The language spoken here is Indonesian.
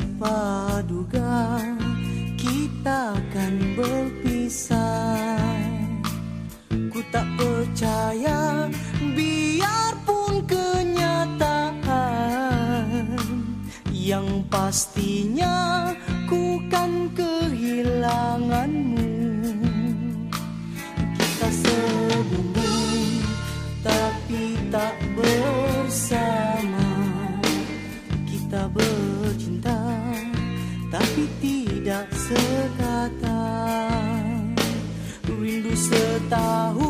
siapa duga kita akan berpisah. Ku tak percaya biarpun kenyataan Yang pastinya ku kan kehilanganmu. Kita sebelum sekata. Rindu setahun